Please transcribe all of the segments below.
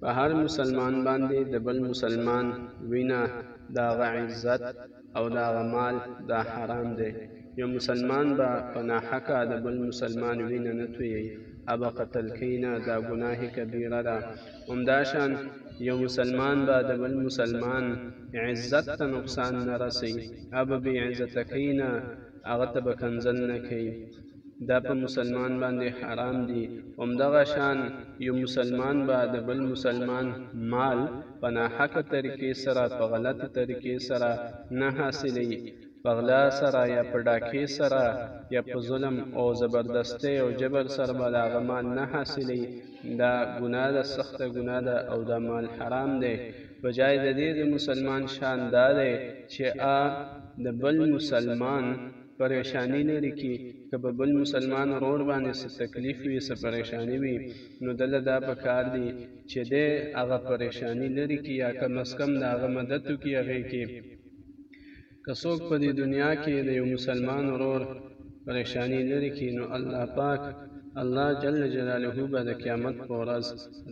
په هر مسلمان باندې د بل مسلمان وینه د هغه عزت او د هغه مال دا حرام دی یو مسلمان به په ناحقه د بل مسلمان وینه نه تویوي ابه قتل کینه دا ګناه کبیره ده همداشان یو مسلمان به د بل مسلمان عزت ته نقصان نه رسي ابه بې عزته کینه هغه ته به کنځل نه کوي دا په مسلمان باندې حرام دي همدغه شان يو مسلمان به د بل مسلمان مال په ناحقه طریقې سره په غلطې طریقې سره نه حاصلي په غلا سره یا په ډاکې سره یا په ظلم او زبردستۍ او جبر سره به د هغه مال نه حاصلي دا ګناه ده سخته ګناه ده او دا مال حرام دی په جای د دې د مسلمان شان دا دی چې آ د بل مسلمان پرېشاني لري کي که په بل مسلمان ورور باندې څه تکليف وي څه پرېشاني وي نو ده له دا په کار دي چي دی هغه پرېشاني لري کي يا کم از کم د هغه مدد وکړي هغې کي که څوک په دې دنيا کي د يو مسلمان ورور پرېشاني لري کي نو الله پاک الله جل جلاله به د قيامت په ورځ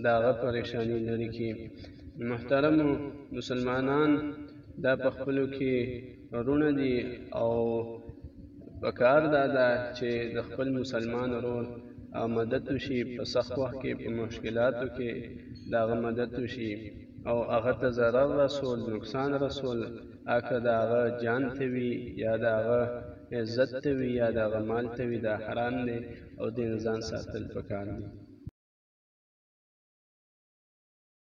د هغه پرېشاني لري کي محترم مسلمانان دا په خپلو کي وروڼه دي او پکار دا ده چې د خپل مسلمان ورور مدد وشي په سخت وخت کې په مشکلاتو کې دا غ مدد وشي او هغه ته ضرر رسول نقصان رسول اکه دا غ جان ته وي یا دا غ عزت ته وي یا دا غ مال ته وي دا حرام دی او دین ځان ساتل پکار دي